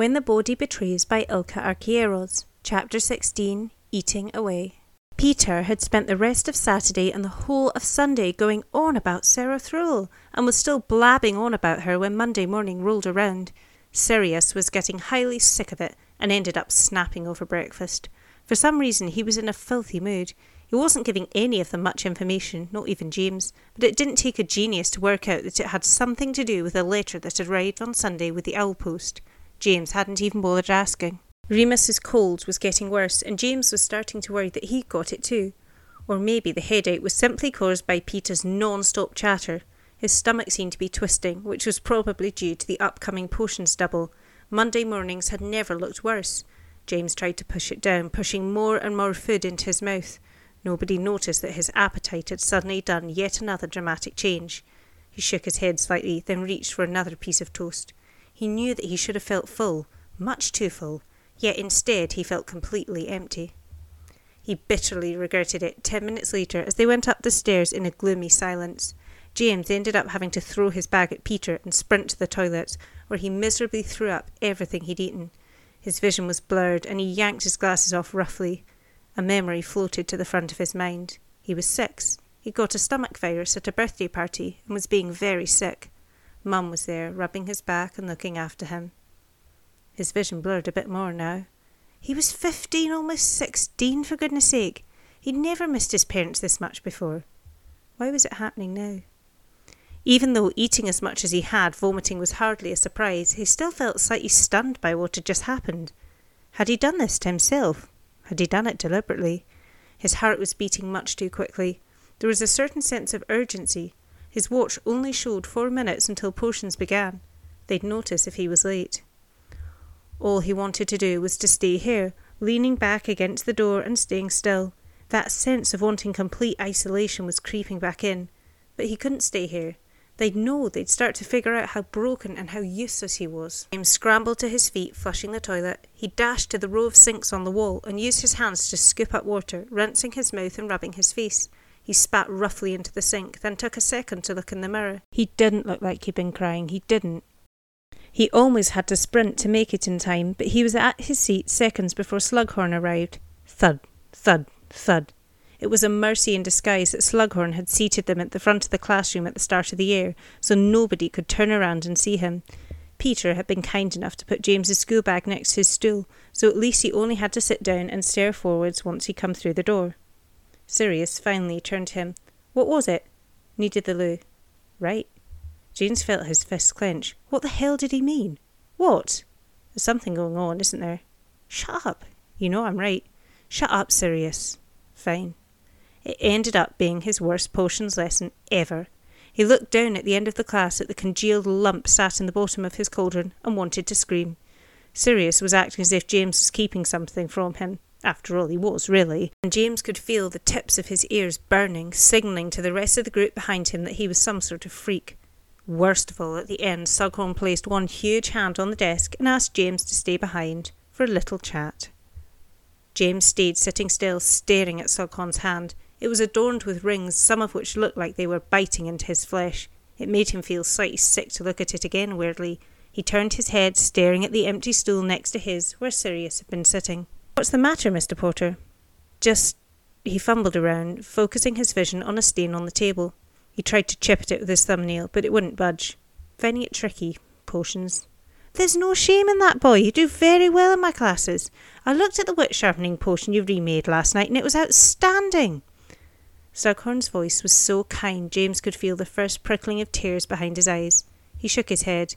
When the Body Betrays by Ilka Archieros, Chapter 16 Eating Away. Peter had spent the rest of Saturday and the whole of Sunday going on about Sarah Thrule, and was still blabbing on about her when Monday morning rolled around. Sirius was getting highly sick of it and ended up snapping over breakfast. For some reason, he was in a filthy mood. He wasn't giving any of them much information, not even James, but it didn't take a genius to work out that it had something to do with a letter that had arrived on Sunday with the owl post. James hadn't even bothered asking. Remus's cold was getting worse, and James was starting to worry that he'd got it too. Or maybe the headache was simply caused by Peter's non stop chatter. His stomach seemed to be twisting, which was probably due to the upcoming potions double. Monday mornings had never looked worse. James tried to push it down, pushing more and more food into his mouth. Nobody noticed that his appetite had suddenly done yet another dramatic change. He shook his head slightly, then reached for another piece of toast. He knew that he should have felt full, much too full, yet instead he felt completely empty. He bitterly regretted it ten minutes later as they went up the stairs in a gloomy silence. James ended up having to throw his bag at Peter and sprint to the toilet, where he miserably threw up everything he'd eaten. His vision was blurred, and he yanked his glasses off roughly. A memory floated to the front of his mind. He was six. He'd got a stomach virus at a birthday party and was being very sick. Mum was there, rubbing his back and looking after him. His vision blurred a bit more now. He was fifteen, almost sixteen, for goodness sake. He'd never missed his parents this much before. Why was it happening now? Even though eating as much as he had, vomiting was hardly a surprise, he still felt slightly stunned by what had just happened. Had he done this to himself? Had he done it deliberately? His heart was beating much too quickly. There was a certain sense of urgency, his watch only showed four minutes until potions began. They'd notice if he was late. All he wanted to do was to stay here, leaning back against the door and staying still. That sense of wanting complete isolation was creeping back in. But he couldn't stay here. They'd know, they'd start to figure out how broken and how useless he was. James scrambled to his feet, flushing the toilet. He dashed to the row of sinks on the wall and used his hands to scoop up water, rinsing his mouth and rubbing his face. He spat roughly into the sink, then took a second to look in the mirror. He didn't look like he'd been crying, he didn't. He almost had to sprint to make it in time, but he was at his seat seconds before Slughorn arrived. Thud, thud, thud. It was a mercy in disguise that Slughorn had seated them at the front of the classroom at the start of the year, so nobody could turn around and see him. Peter had been kind enough to put James's school bag next to his stool, so at least he only had to sit down and stare forwards once he come through the door. Sirius finally turned to him. What was it? Needed the loo. Right. James felt his fists clench. What the hell did he mean? What? There's something going on, isn't there? Shut up. You know I'm right. Shut up, Sirius. Fine. It ended up being his worst potions lesson ever. He looked down at the end of the class at the congealed lump sat in the bottom of his cauldron and wanted to scream. Sirius was acting as if James was keeping something from him. After all, he was, really, and James could feel the tips of his ears burning, signalling to the rest of the group behind him that he was some sort of freak. Worst of all, at the end, Slughorn placed one huge hand on the desk and asked James to stay behind for a little chat. James stayed sitting still, staring at Slughorn's hand. It was adorned with rings, some of which looked like they were biting into his flesh. It made him feel slightly sick to look at it again weirdly. He turned his head, staring at the empty stool next to his, where Sirius had been sitting. What's the matter, Mr. Potter? Just. He fumbled around, focusing his vision on a stain on the table. He tried to chip at it with his thumbnail, but it wouldn't budge. Finding it tricky. Potions. There's no shame in that, boy. You do very well in my classes. I looked at the wit sharpening potion you remade last night, and it was outstanding. Slughorn's voice was so kind James could feel the first prickling of tears behind his eyes. He shook his head.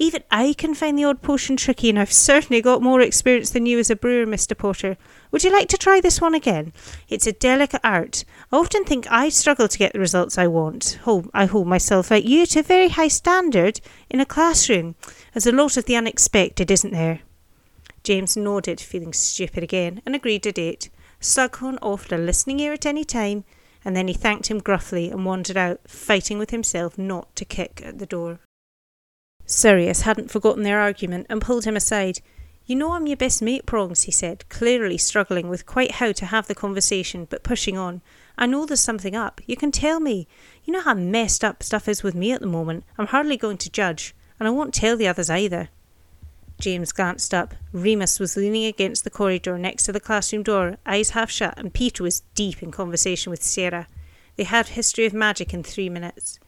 Even I can find the odd potion tricky, and I've certainly got more experience than you as a brewer, Mr. Potter. Would you like to try this one again? It's a delicate art. I often think I struggle to get the results I want. I hold myself at you to a very high standard in a classroom. There's a lot of the unexpected, isn't there? James nodded, feeling stupid again, and agreed to date. Slughorn offered a listening ear at any time, and then he thanked him gruffly and wandered out, fighting with himself not to kick at the door. Sirius hadn't forgotten their argument and pulled him aside. You know I'm your best mate, Prongs, he said, clearly struggling with quite how to have the conversation, but pushing on. I know there's something up. You can tell me. You know how messed up stuff is with me at the moment. I'm hardly going to judge, and I won't tell the others either. James glanced up. Remus was leaning against the corridor next to the classroom door, eyes half shut, and Peter was deep in conversation with Sarah. They had history of magic in three minutes.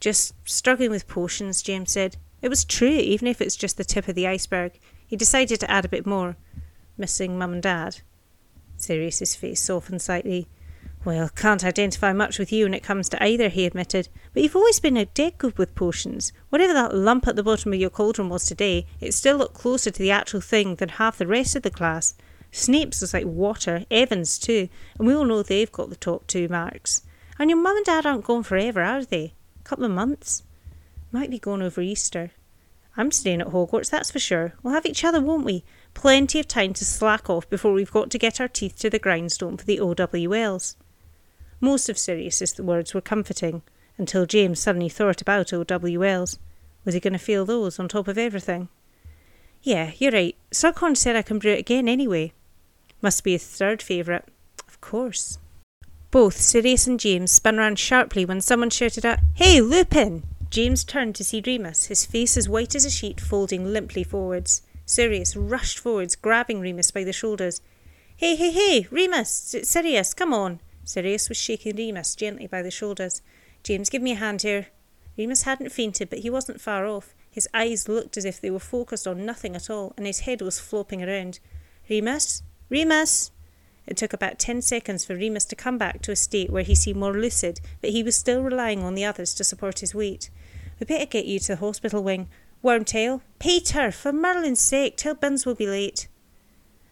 Just struggling with potions, James said. It was true, even if it's just the tip of the iceberg. He decided to add a bit more. Missing mum and dad. Sirius's face softened slightly. Well, can't identify much with you when it comes to either, he admitted. But you've always been a dead good with potions. Whatever that lump at the bottom of your cauldron was today, it still looked closer to the actual thing than half the rest of the class. Snape's was like water, Evans too, and we all know they've got the top two marks. And your mum and dad aren't gone forever, are they? A couple of months? Might be gone over Easter. I'm staying at Hogwarts, that's for sure. We'll have each other, won't we? Plenty of time to slack off before we've got to get our teeth to the grindstone for the OWLs. Most of Sirius's words were comforting, until James suddenly thought about OWLs. Was he going to feel those on top of everything? Yeah, you're right. Slughorn said I can brew it again anyway. Must be his third favourite. Of course. Both Sirius and James spun round sharply when someone shouted out, Hey, Lupin! James turned to see Remus, his face as white as a sheet, folding limply forwards. Sirius rushed forwards, grabbing Remus by the shoulders. Hey, hey, hey, Remus! Sirius, come on! Sirius was shaking Remus gently by the shoulders. James, give me a hand here. Remus hadn't fainted, but he wasn't far off. His eyes looked as if they were focused on nothing at all, and his head was flopping around. Remus? Remus! It took about ten seconds for Remus to come back to a state where he seemed more lucid, but he was still relying on the others to support his weight. We better get you to the hospital wing. Wormtail, Peter, for Merlin's sake, tell Binns we'll be late.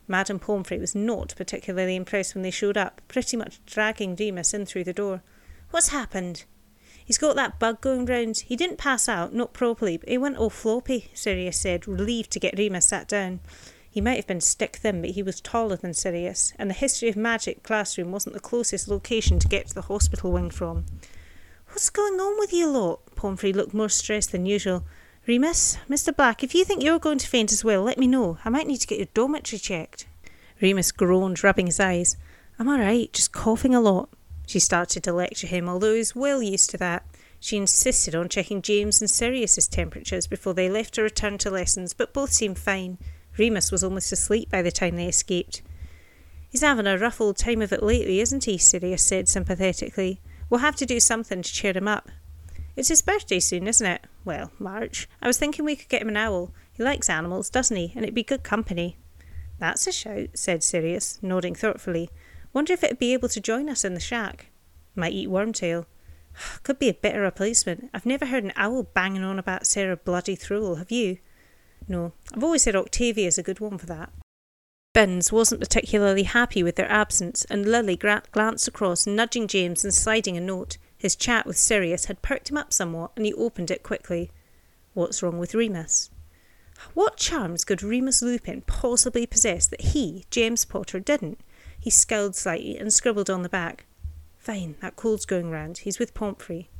Madame Pomfrey was not particularly impressed when they showed up, pretty much dragging Remus in through the door. What's happened? He's got that bug going round. He didn't pass out, not properly, but he went all floppy, Sirius said, relieved to get Remus sat down. He might have been stick thin, but he was taller than Sirius, and the History of Magic classroom wasn't the closest location to get to the hospital wing from. What's going on with you lot? Pomfrey looked more stressed than usual. Remus, Mr. Black, if you think you're going to faint as well, let me know. I might need to get your dormitory checked. Remus groaned, rubbing his eyes. I'm all right, just coughing a lot. She started to lecture him, although he was well used to that. She insisted on checking James and Sirius's temperatures before they left to return to lessons, but both seemed fine. Remus was almost asleep by the time they escaped. He's having a rough old time of it lately, isn't he? Sirius said sympathetically. We'll have to do something to cheer him up. It's his birthday soon, isn't it? Well, March. I was thinking we could get him an owl. He likes animals, doesn't he? And it'd be good company. That's a shout, said Sirius, nodding thoughtfully. Wonder if it'd be able to join us in the shack. Might eat wormtail. Could be a better replacement. I've never heard an owl banging on about Sarah Bloody Thruel, have you? No, I've always said Octavia's a good one for that. Binns wasn't particularly happy with their absence, and Lily glanced across, nudging James and sliding a note. His chat with Sirius had perked him up somewhat, and he opened it quickly. What's wrong with Remus? What charms could Remus Lupin possibly possess that he, James Potter, didn't? He scowled slightly and scribbled on the back. Fine, that cold's going round. He's with Pomfrey.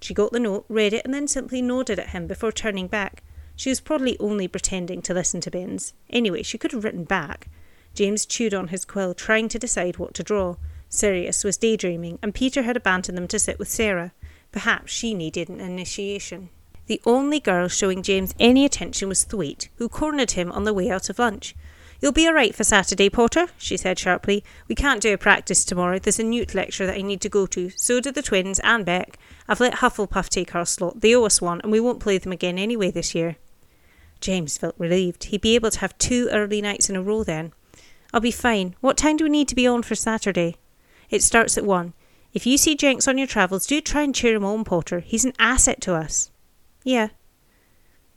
She got the note, read it, and then simply nodded at him before turning back. She was probably only pretending to listen to Binns. Anyway, she could have written back. James chewed on his quill, trying to decide what to draw. Sirius was daydreaming, and Peter had abandoned them to sit with Sarah. Perhaps she needed an initiation. The only girl showing James any attention was Thwaite, who cornered him on the way out of lunch. You'll be all right for Saturday, Potter, she said sharply. We can't do a practice tomorrow. There's a newt lecture that I need to go to. So do the twins and Beck. I've let Hufflepuff take our slot. They owe us one, and we won't play them again anyway this year. James felt relieved. He'd be able to have two early nights in a row then. I'll be fine. What time do we need to be on for Saturday? It starts at one. If you see Jenks on your travels, do try and cheer him on, Potter. He's an asset to us. Yeah.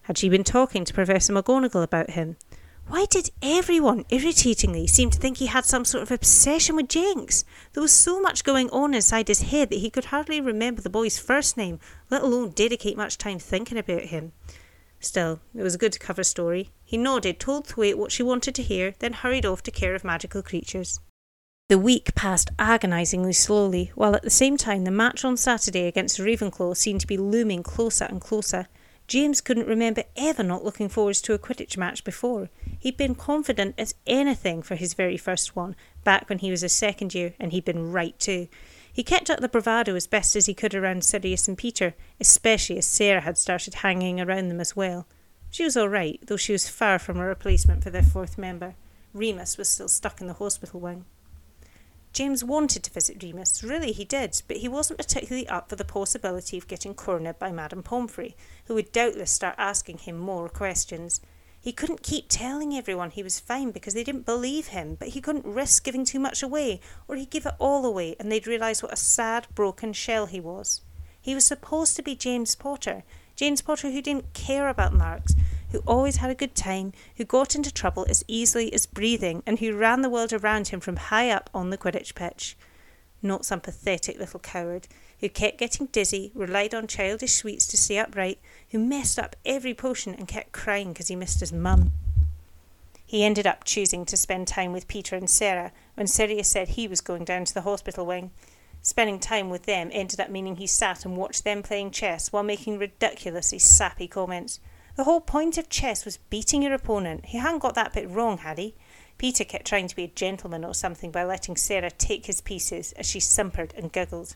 Had she been talking to Professor McGonagall about him? Why did everyone, irritatingly, seem to think he had some sort of obsession with Jenks? There was so much going on inside his head that he could hardly remember the boy's first name, let alone dedicate much time thinking about him. Still, it was a good cover story. He nodded, told Thwaite what she wanted to hear, then hurried off to care of magical creatures. The week passed agonisingly slowly, while at the same time the match on Saturday against Ravenclaw seemed to be looming closer and closer. James couldn't remember ever not looking forward to a Quidditch match before. He'd been confident as anything for his very first one, back when he was a second year, and he'd been right too. He kept up the bravado as best as he could around Sirius and Peter, especially as Sarah had started hanging around them as well. She was all right, though she was far from a replacement for their fourth member. Remus was still stuck in the hospital wing. James wanted to visit Remus, really he did, but he wasn't particularly up for the possibility of getting cornered by Madame Pomfrey, who would doubtless start asking him more questions. He couldn't keep telling everyone he was fine because they didn't believe him, but he couldn't risk giving too much away, or he'd give it all away and they'd realise what a sad, broken shell he was. He was supposed to be James Potter, James Potter who didn't care about marks, who always had a good time, who got into trouble as easily as breathing, and who ran the world around him from high up on the Quidditch pitch. Not some pathetic little coward who kept getting dizzy, relied on childish sweets to stay upright, who messed up every potion and kept crying because he missed his mum. He ended up choosing to spend time with Peter and Sarah when Sirius said he was going down to the hospital wing. Spending time with them ended up meaning he sat and watched them playing chess while making ridiculously sappy comments. The whole point of chess was beating your opponent. He hadn't got that bit wrong, had he? Peter kept trying to be a gentleman or something by letting Sarah take his pieces as she simpered and giggled.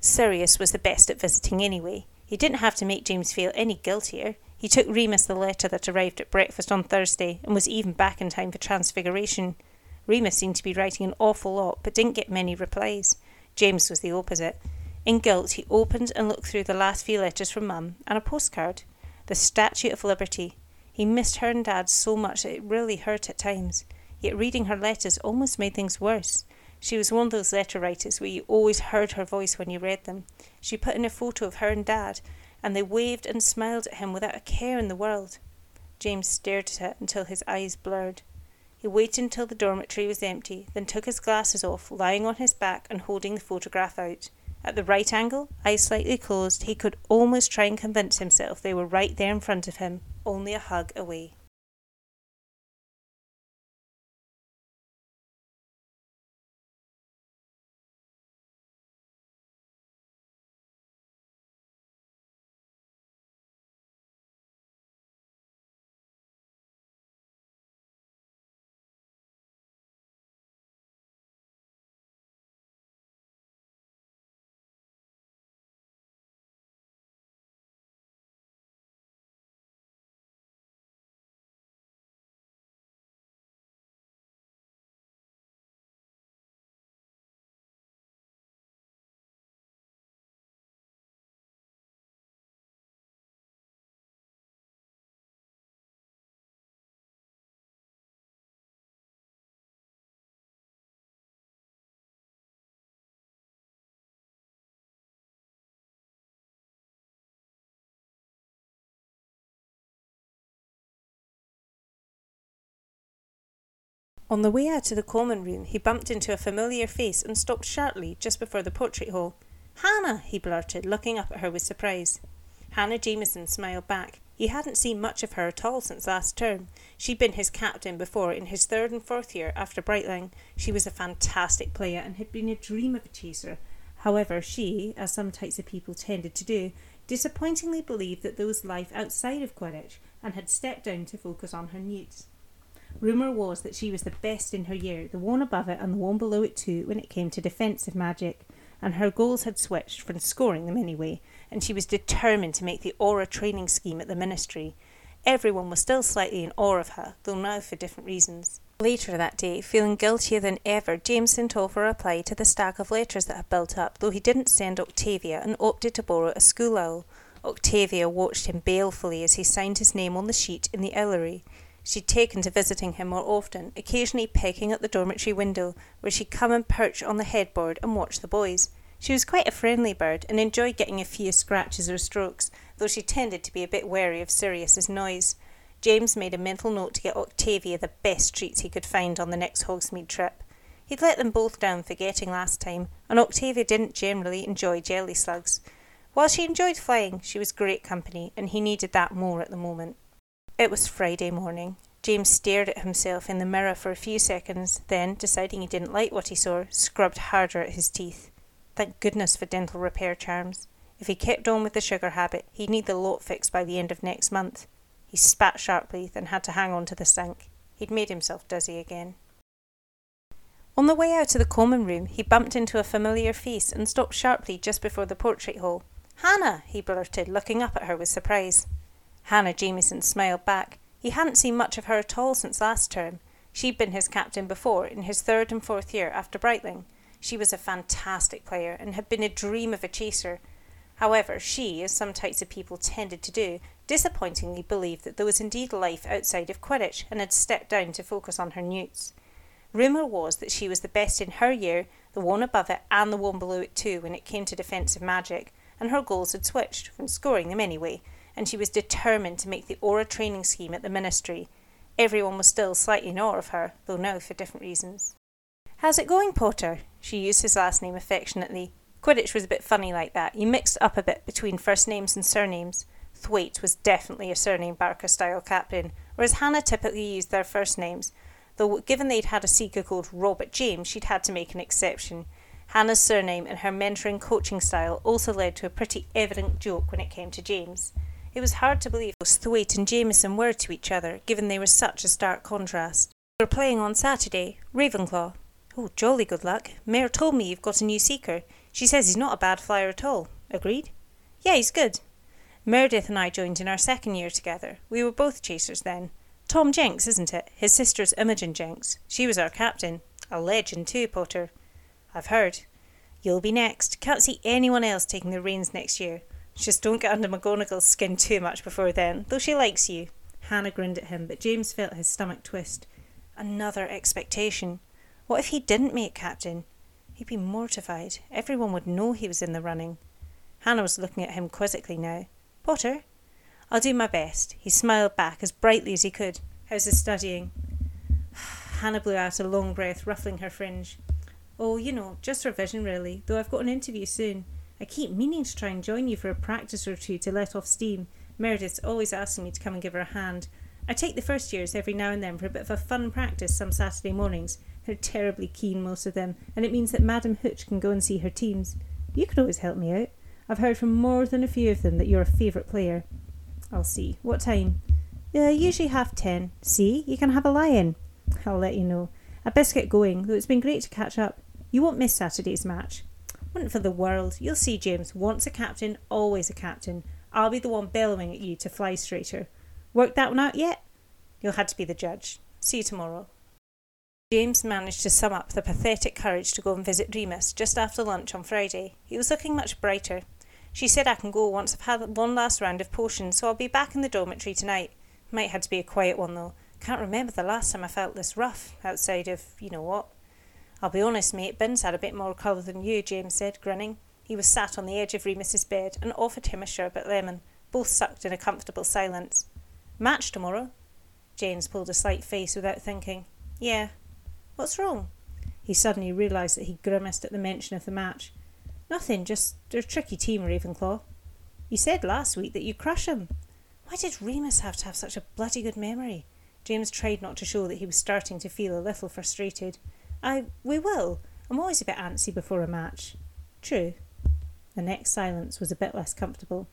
Sirius was the best at visiting anyway. He didn't have to make James feel any guiltier. He took Remus the letter that arrived at breakfast on Thursday and was even back in time for Transfiguration. Remus seemed to be writing an awful lot but didn't get many replies. James was the opposite. In guilt, he opened and looked through the last few letters from Mum and a postcard the Statue of Liberty. He missed her and Dad so much that it really hurt at times. Yet reading her letters almost made things worse. She was one of those letter writers where you always heard her voice when you read them. She put in a photo of her and Dad, and they waved and smiled at him without a care in the world. James stared at it until his eyes blurred. He waited until the dormitory was empty, then took his glasses off, lying on his back and holding the photograph out. At the right angle, eyes slightly closed, he could almost try and convince himself they were right there in front of him, only a hug away. On the way out to the common room, he bumped into a familiar face and stopped sharply just before the portrait hole. Hannah, he blurted, looking up at her with surprise. Hannah Jameson smiled back. He hadn't seen much of her at all since last term. She'd been his captain before in his third and fourth year after Brightling. She was a fantastic player and had been a dream of a chaser. However, she, as some types of people tended to do, disappointingly believed that there was life outside of Quidditch and had stepped down to focus on her needs. Rumour was that she was the best in her year, the one above it and the one below it too, when it came to defensive magic, and her goals had switched from scoring them anyway, and she was determined to make the Auror training scheme at the ministry. Everyone was still slightly in awe of her, though now for different reasons. Later that day, feeling guiltier than ever, James sent off a reply to the stack of letters that had built up, though he didn't send Octavia and opted to borrow a school owl. Octavia watched him balefully as he signed his name on the sheet in the owlery. She'd taken to visiting him more often, occasionally pecking at the dormitory window, where she'd come and perch on the headboard and watch the boys. She was quite a friendly bird and enjoyed getting a few scratches or strokes, though she tended to be a bit wary of Sirius's noise. James made a mental note to get Octavia the best treats he could find on the next Hogsmeade trip. He'd let them both down forgetting last time, and Octavia didn't generally enjoy jelly slugs. While she enjoyed flying, she was great company, and he needed that more at the moment. It was Friday morning. James stared at himself in the mirror for a few seconds, then, deciding he didn't like what he saw, scrubbed harder at his teeth. Thank goodness for dental repair charms. If he kept on with the sugar habit, he'd need the lot fixed by the end of next month. He spat sharply, then had to hang on to the sink. He'd made himself dizzy again. On the way out of the common room, he bumped into a familiar face and stopped sharply just before the portrait hole. Hannah! he blurted, looking up at her with surprise. Hannah Jamieson smiled back. He hadn't seen much of her at all since last term. She'd been his captain before, in his third and fourth year after Brightling. She was a fantastic player and had been a dream of a chaser. However, she, as some types of people tended to do, disappointingly believed that there was indeed life outside of Quidditch and had stepped down to focus on her newts. Rumour was that she was the best in her year, the one above it, and the one below it too when it came to defensive magic, and her goals had switched, from scoring them anyway, and she was determined to make the Auror training scheme at the Ministry. Everyone was still slightly in awe of her, though now for different reasons. How's it going, Potter? She used his last name affectionately. Quidditch was a bit funny like that. You mixed up a bit between first names and surnames. Thwaite was definitely a surname Barker style captain, whereas Hannah typically used their first names, though given they'd had a seeker called Robert James, she'd had to make an exception. Hannah's surname and her mentoring coaching style also led to a pretty evident joke when it came to James. It was hard to believe Thwaite and Jameson were to each other, given they were such a stark contrast. We're playing on Saturday, Ravenclaw. Oh, jolly good luck. Mare told me you've got a new seeker. She says he's not a bad flyer at all. Agreed? Yeah, he's good. Meredith and I joined in our second year together. We were both chasers then. Tom Jenks, isn't it? His sister's Imogen Jenks. She was our captain. A legend too, Potter. I've heard. You'll be next. Can't see anyone else taking the reins next year. Just don't get under McGonagall's skin too much before then, though she likes you. Hannah grinned at him, but James felt his stomach twist. Another expectation. What if he didn't make captain? He'd be mortified. Everyone would know he was in the running. Hannah was looking at him quizzically now. Potter, I'll do my best. He smiled back as brightly as he could. How's the studying? Hannah blew out a long breath, ruffling her fringe. Oh, you know, just revision really, though I've got an interview soon. I keep meaning to try and join you for a practice or two to let off steam. Meredith's always asking me to come and give her a hand. I take the first years every now and then for a bit of a fun practice some Saturday mornings. They're terribly keen, most of them, and it means that Madam Hooch can go and see her teams. You could always help me out. I've heard from more than a few of them that you're a favourite player. I'll see. What time? Uh, usually half ten. See, you can have a lie-in. I'll let you know. I'd best get going, though it's been great to catch up. You won't miss Saturday's match. Wouldn't for the world. You'll see, James. Once a captain, always a captain. I'll be the one bellowing at you to fly straighter. Worked that one out yet? You'll have to be the judge. See you tomorrow. James managed to sum up the pathetic courage to go and visit Remus just after lunch on Friday. He was looking much brighter. She said I can go once I've had one last round of potions, so I'll be back in the dormitory tonight. Might have to be a quiet one though. Can't remember the last time I felt this rough, outside of you know what. I'll be honest, mate, Binns had a bit more colour than you, James said, grinning. He was sat on the edge of Remus's bed and offered him a sherbet lemon. Both sucked in a comfortable silence. Match tomorrow? James pulled a slight face without thinking. Yeah. What's wrong? He suddenly realised that he grimaced at the mention of the match. Nothing, just a tricky team, Ravenclaw. You said last week that you'd crush him. Why did Remus have to have such a bloody good memory? James tried not to show that he was starting to feel a little frustrated. I we will. I'm always a bit antsy before a match. True. The next silence was a bit less comfortable.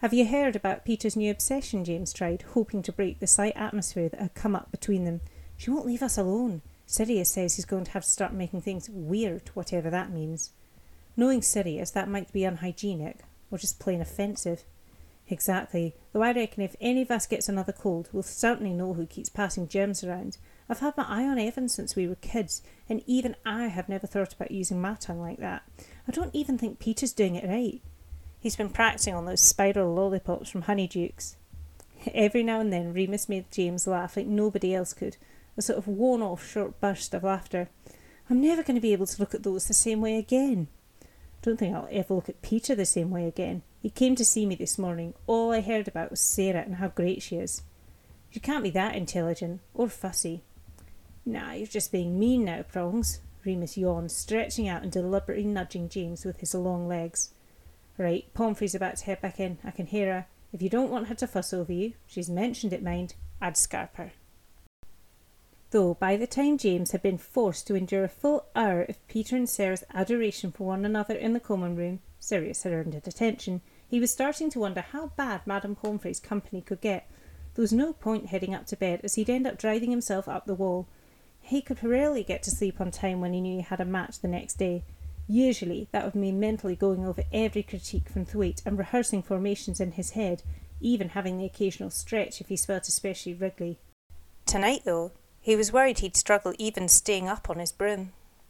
Have you heard about Peter's new obsession? James tried, hoping to break the slight atmosphere that had come up between them. She won't leave us alone. Sirius says he's going to have to start making things weird, whatever that means. Knowing Sirius, that might be unhygienic, or just plain offensive. Exactly, though I reckon if any of us gets another cold, we'll certainly know who keeps passing germs around. I've had my eye on Evan since we were kids, and even I have never thought about using my tongue like that. I don't even think Peter's doing it right. He's been practicing on those spiral lollipops from Honeydukes. Every now and then, Remus made James laugh like nobody else could, a sort of worn off short burst of laughter. I'm never going to be able to look at those the same way again. I Don't think I'll ever look at Peter the same way again. He came to see me this morning. All I heard about was Sarah and how great she is. She can't be that intelligent or fussy. Nah, you're just being mean now, Prongs. Remus yawned, stretching out and deliberately nudging James with his long legs. Right, Pomfrey's about to head back in. I can hear her. If you don't want her to fuss over you, she's mentioned it, mind, I'd scarp her though by the time James had been forced to endure a full hour of Peter and Sarah's adoration for one another in the common room, Sirius had earned it attention, he was starting to wonder how bad Madame Pomfrey's company could get. There was no point heading up to bed, as he'd end up driving himself up the wall. He could rarely get to sleep on time when he knew he had a match the next day. Usually, that would mean mentally going over every critique from Thwaite and rehearsing formations in his head. even having the occasional stretch if he felt especially wriggly. Tonight, though, he was worried he'd struggle even staying up on his broom.